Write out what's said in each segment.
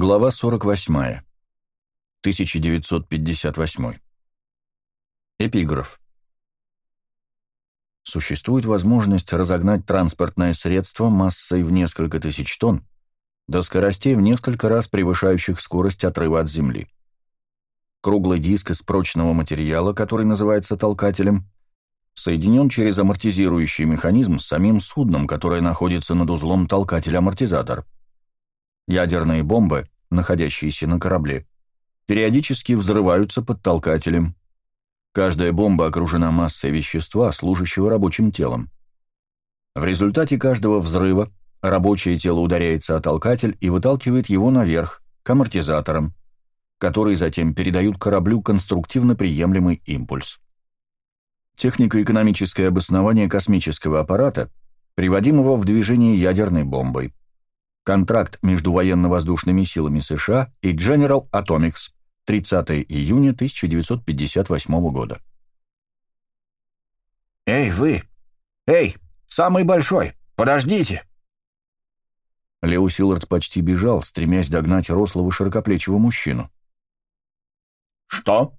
Глава 48. 1958. Эпиграф. Существует возможность разогнать транспортное средство массой в несколько тысяч тонн до скоростей в несколько раз превышающих скорость отрыва от Земли. Круглый диск из прочного материала, который называется толкателем, соединен через амортизирующий механизм с самим судном, которое находится над узлом толкатель-амортизатор – Ядерные бомбы, находящиеся на корабле, периодически взрываются под толкателем. Каждая бомба окружена массой вещества, служащего рабочим телом. В результате каждого взрыва рабочее тело ударяется о толкатель и выталкивает его наверх, к амортизаторам, которые затем передают кораблю конструктивно приемлемый импульс. Технико-экономическое обоснование космического аппарата, приводимого в движение ядерной бомбой контракт между военно-воздушными силами США и General Atomics 30 июня 1958 года. «Эй, вы! Эй, самый большой! Подождите!» Лео Силлард почти бежал, стремясь догнать рослого широкоплечего мужчину. «Что?»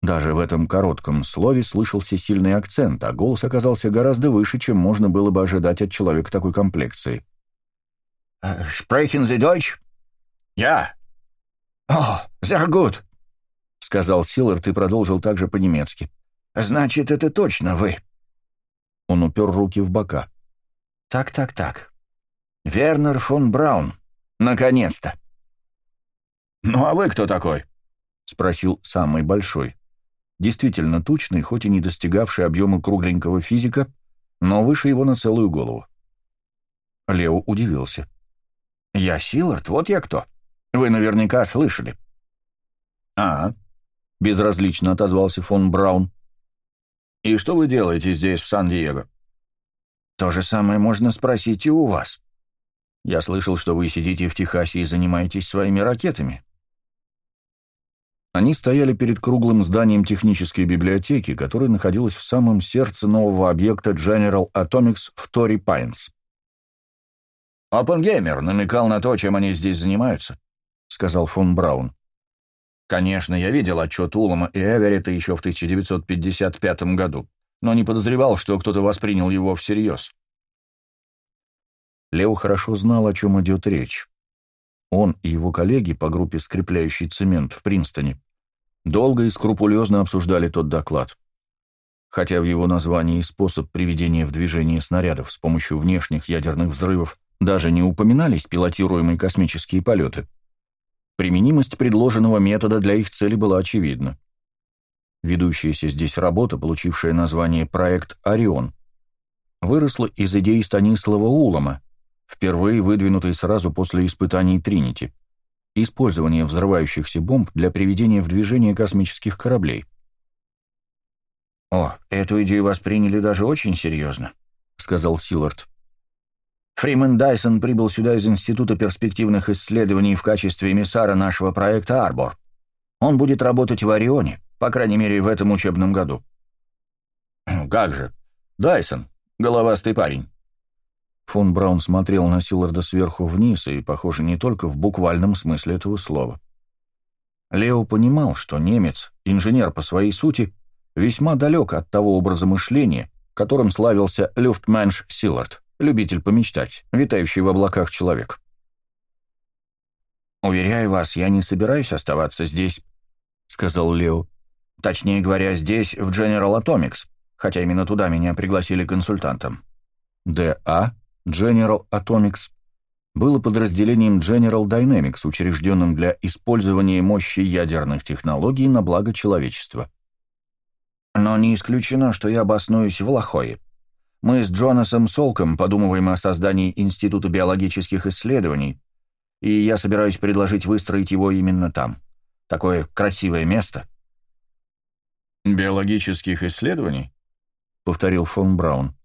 Даже в этом коротком слове слышался сильный акцент, а голос оказался гораздо выше, чем можно было бы ожидать от человека такой комплекции. «Sprechen Sie Deutsch?» «Ja». «О, sehr gut», — сказал Силлард и продолжил также по-немецки. «Значит, это точно вы». Он упер руки в бока. «Так, так, так. Вернер фон Браун. Наконец-то». «Ну а вы кто такой?» — спросил самый большой. Действительно тучный, хоть и не достигавший объема кругленького физика, но выше его на целую голову. Лео удивился. «Я Силард, вот я кто. Вы наверняка слышали». «А», — безразлично отозвался фон Браун. «И что вы делаете здесь, в Сан-Диего?» «То же самое можно спросить и у вас. Я слышал, что вы сидите в Техасе и занимаетесь своими ракетами». Они стояли перед круглым зданием технической библиотеки, которое находилось в самом сердце нового объекта General Atomics в Тори Пайнс. «Оппенгеймер намекал на то, чем они здесь занимаются», — сказал фон Браун. «Конечно, я видел отчет Улама и Эверетта еще в 1955 году, но не подозревал, что кто-то воспринял его всерьез». Лео хорошо знал, о чем идет речь. Он и его коллеги по группе «Скрепляющий цемент» в Принстоне долго и скрупулезно обсуждали тот доклад. Хотя в его названии способ приведения в движение снарядов с помощью внешних ядерных взрывов даже не упоминались пилотируемые космические полеты. Применимость предложенного метода для их цели была очевидна. Ведущаяся здесь работа, получившая название «Проект Орион», выросла из идеи Станислава Улама, впервые выдвинутой сразу после испытаний Тринити, использования взрывающихся бомб для приведения в движение космических кораблей. «О, эту идею восприняли даже очень серьезно», — сказал Силард. Фримен Дайсон прибыл сюда из Института перспективных исследований в качестве эмиссара нашего проекта «Арбор». Он будет работать в Орионе, по крайней мере, в этом учебном году. «Как же? Дайсон, головастый парень». Фон Браун смотрел на Силарда сверху вниз, и, похоже, не только в буквальном смысле этого слова. Лео понимал, что немец, инженер по своей сути, весьма далек от того образа мышления, которым славился Люфтменш Силард любитель помечтать, витающий в облаках человек. «Уверяю вас, я не собираюсь оставаться здесь», — сказал Лео. «Точнее говоря, здесь, в General Atomics, хотя именно туда меня пригласили консультантом». ДА, General Atomics, было подразделением General Dynamics, учрежденным для использования мощи ядерных технологий на благо человечества. «Но не исключено, что я обоснуюсь в Лохое», мы с Джонасом Солком подумываем о создании Института биологических исследований, и я собираюсь предложить выстроить его именно там. Такое красивое место». «Биологических исследований?» — повторил фон Браун.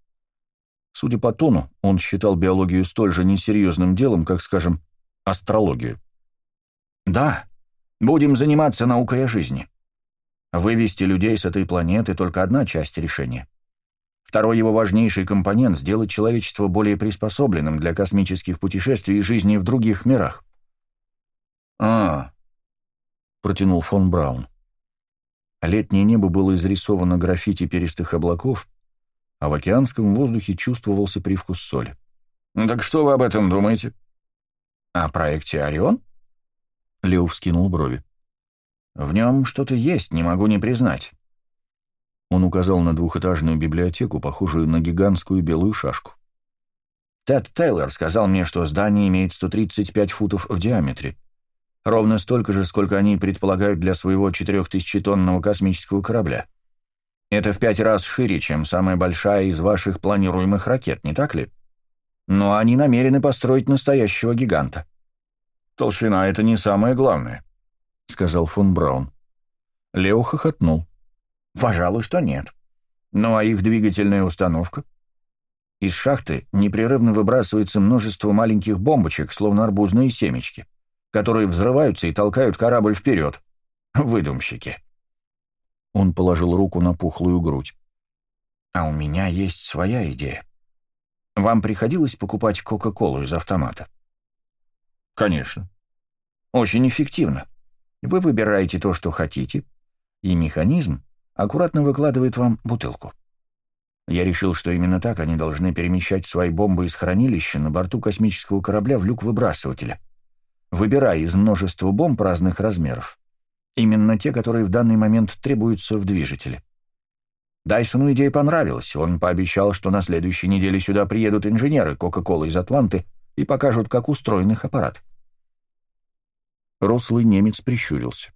Судя по тону, он считал биологию столь же несерьезным делом, как, скажем, астрологию. «Да, будем заниматься наукой о жизни. Вывести людей с этой планеты — только одна часть решения. Второй его важнейший компонент — сделать человечество более приспособленным для космических путешествий и жизни в других мирах. «А», — протянул фон Браун. Летнее небо было изрисовано граффити перистых облаков, а в океанском воздухе чувствовался привкус соли. «Так что вы об этом думаете?» «О проекте «Орион»?» Лео вскинул брови. «В нем что-то есть, не могу не признать». Он указал на двухэтажную библиотеку, похожую на гигантскую белую шашку. Тед Тейлор сказал мне, что здание имеет 135 футов в диаметре. Ровно столько же, сколько они предполагают для своего 4000-тонного космического корабля. Это в пять раз шире, чем самая большая из ваших планируемых ракет, не так ли? Но они намерены построить настоящего гиганта. «Толщина — это не самое главное», — сказал фон Браун. Лео хохотнул. «Пожалуй, что нет. Ну а их двигательная установка?» Из шахты непрерывно выбрасывается множество маленьких бомбочек, словно арбузные семечки, которые взрываются и толкают корабль вперед. Выдумщики. Он положил руку на пухлую грудь. «А у меня есть своя идея. Вам приходилось покупать Кока-Колу из автомата?» «Конечно». «Очень эффективно. Вы выбираете то, что хотите, и механизм аккуратно выкладывает вам бутылку. Я решил, что именно так они должны перемещать свои бомбы из хранилища на борту космического корабля в люк выбрасывателя, выбирая из множества бомб разных размеров. Именно те, которые в данный момент требуются в движителе. Дайсону идея понравилась. Он пообещал, что на следующей неделе сюда приедут инженеры Кока-Колы из Атланты и покажут, как устроен их аппарат. Рослый немец прищурился.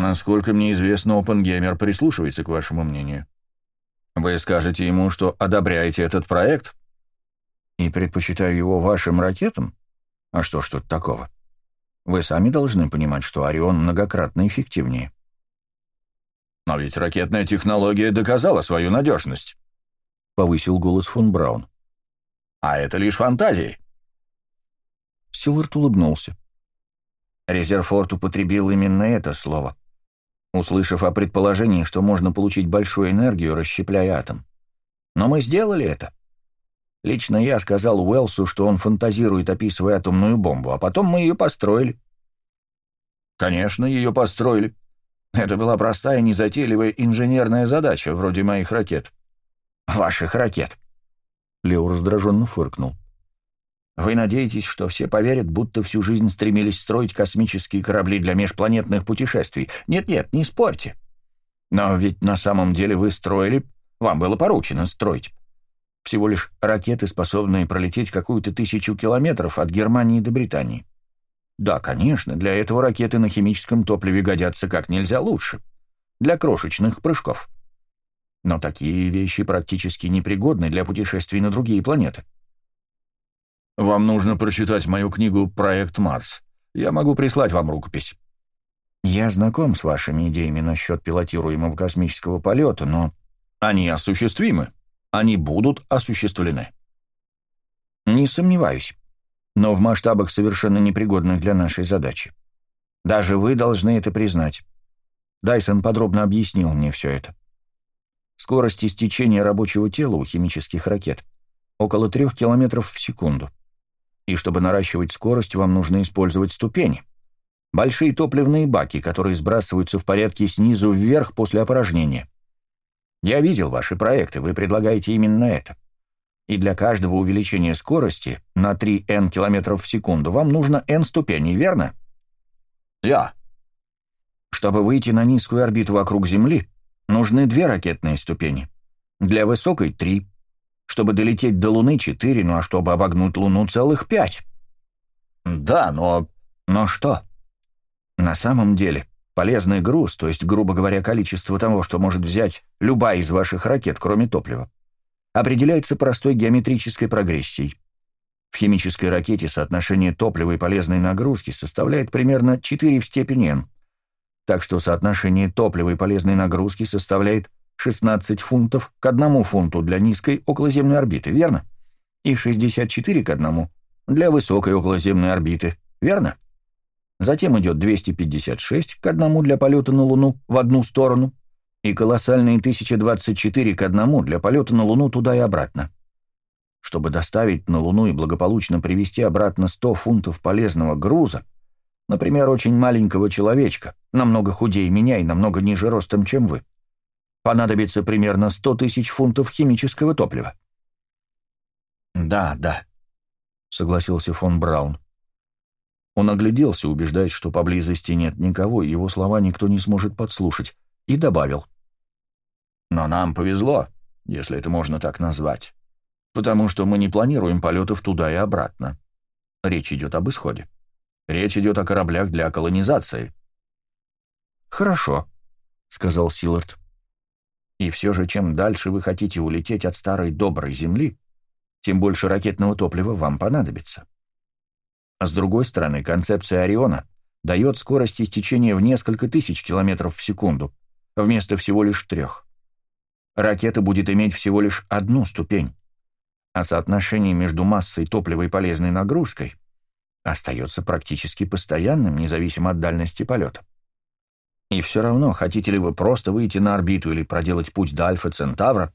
«Насколько мне известно, Опенгеймер прислушивается к вашему мнению. Вы скажете ему, что одобряете этот проект?» «И предпочитаю его вашим ракетам? А что ж тут такого?» Вы сами должны понимать, что Орион многократно эффективнее. «Но ведь ракетная технология доказала свою надежность», — повысил голос фон Браун. «А это лишь фантазии». Силард улыбнулся. Резерфорд употребил именно это слово, услышав о предположении, что можно получить большую энергию, расщепляя атом. Но мы сделали это. Лично я сказал Уэлсу, что он фантазирует, описывая атомную бомбу, а потом мы ее построили. Конечно, ее построили. Это была простая, незатейливая инженерная задача, вроде моих ракет. Ваших ракет. Лео раздраженно фыркнул. Вы надеетесь, что все поверят, будто всю жизнь стремились строить космические корабли для межпланетных путешествий? Нет-нет, не спорьте. Но ведь на самом деле вы строили, вам было поручено строить всего лишь ракеты, способные пролететь какую-то тысячу километров от Германии до Британии. Да, конечно, для этого ракеты на химическом топливе годятся как нельзя лучше. Для крошечных прыжков. Но такие вещи практически непригодны для путешествий на другие планеты. Вам нужно прочитать мою книгу «Проект Марс». Я могу прислать вам рукопись. Я знаком с вашими идеями насчет пилотируемого космического полета, но они осуществимы они будут осуществлены. Не сомневаюсь, но в масштабах совершенно непригодных для нашей задачи. Даже вы должны это признать. Дайсон подробно объяснил мне все это. Скорость истечения рабочего тела у химических ракет около 3 км в секунду. И чтобы наращивать скорость, вам нужно использовать ступени. Большие топливные баки, которые сбрасываются в порядке снизу вверх после опорожнения. Я видел ваши проекты, вы предлагаете именно это. И для каждого увеличения скорости на 3n км в секунду вам нужно n ступеней, верно? Я. Чтобы выйти на низкую орбиту вокруг Земли, нужны две ракетные ступени. Для высокой — три. Чтобы долететь до Луны — четыре, ну а чтобы обогнуть Луну — целых пять. Да, но... Но что? На самом деле, Полезный груз, то есть, грубо говоря, количество того, что может взять любая из ваших ракет, кроме топлива, определяется простой геометрической прогрессией. В химической ракете соотношение топлива и полезной нагрузки составляет примерно 4 в степени n, так что соотношение топлива и полезной нагрузки составляет 16 фунтов к 1 фунту для низкой околоземной орбиты, верно? И 64 к 1 для высокой околоземной орбиты, верно? Затем идет 256 к одному для полета на Луну в одну сторону и колоссальные 1024 к одному для полета на Луну туда и обратно. Чтобы доставить на Луну и благополучно привезти обратно 100 фунтов полезного груза, Например, очень маленького человечка, намного худее меня и намного ниже ростом, чем вы. Понадобится примерно 100 тысяч фунтов химического топлива. «Да, да», — согласился фон Браун. Он огляделся, убеждаясь, что поблизости нет никого, и его слова никто не сможет подслушать, и добавил. «Но нам повезло, если это можно так назвать, потому что мы не планируем полетов туда и обратно. Речь идет об исходе. Речь идет о кораблях для колонизации». «Хорошо», — сказал Силард. «И все же, чем дальше вы хотите улететь от старой доброй Земли, тем больше ракетного топлива вам понадобится. А с другой стороны, концепция Ориона дает скорость истечения в несколько тысяч километров в секунду, вместо всего лишь трех. Ракета будет иметь всего лишь одну ступень, а соотношение между массой топлива и полезной нагрузкой остается практически постоянным, независимо от дальности полета. И все равно, хотите ли вы просто выйти на орбиту или проделать путь до Альфа Центавра,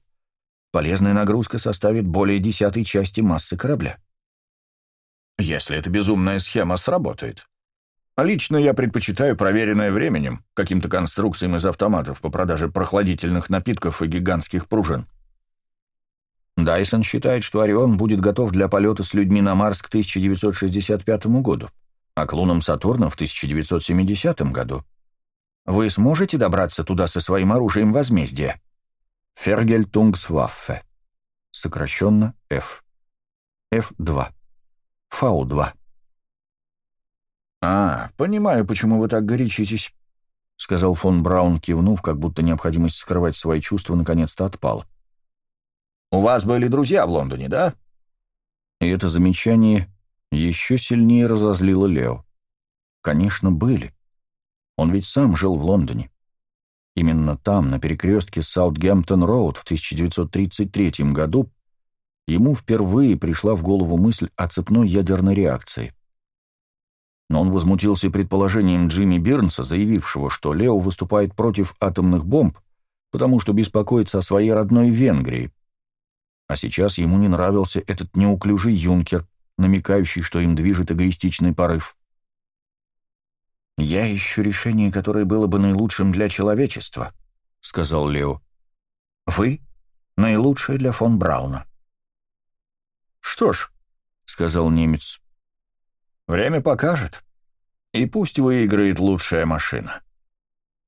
полезная нагрузка составит более десятой части массы корабля. Если эта безумная схема сработает. Лично я предпочитаю проверенное временем каким-то конструкциям из автоматов по продаже прохладительных напитков и гигантских пружин. Дайсон считает, что Орион будет готов для полета с людьми на Марс к 1965 году, а к лунам Сатурна в 1970 году. Вы сможете добраться туда со своим оружием возмездия? Фергельтунгсваффе. Сокращенно F. F2. Фау-2. «А, понимаю, почему вы так горячитесь», — сказал фон Браун, кивнув, как будто необходимость скрывать свои чувства наконец-то отпала. «У вас были друзья в Лондоне, да?» И это замечание еще сильнее разозлило Лео. Конечно, были. Он ведь сам жил в Лондоне. Именно там, на перекрестке Саутгемптон-Роуд в 1933 году, ему впервые пришла в голову мысль о цепной ядерной реакции. Но он возмутился предположением Джимми Бирнса, заявившего, что Лео выступает против атомных бомб, потому что беспокоится о своей родной Венгрии. А сейчас ему не нравился этот неуклюжий юнкер, намекающий, что им движет эгоистичный порыв. «Я ищу решение, которое было бы наилучшим для человечества», — сказал Лео. «Вы — наилучшее для фон Брауна». «Что ж», — сказал немец, — «время покажет, и пусть выиграет лучшая машина».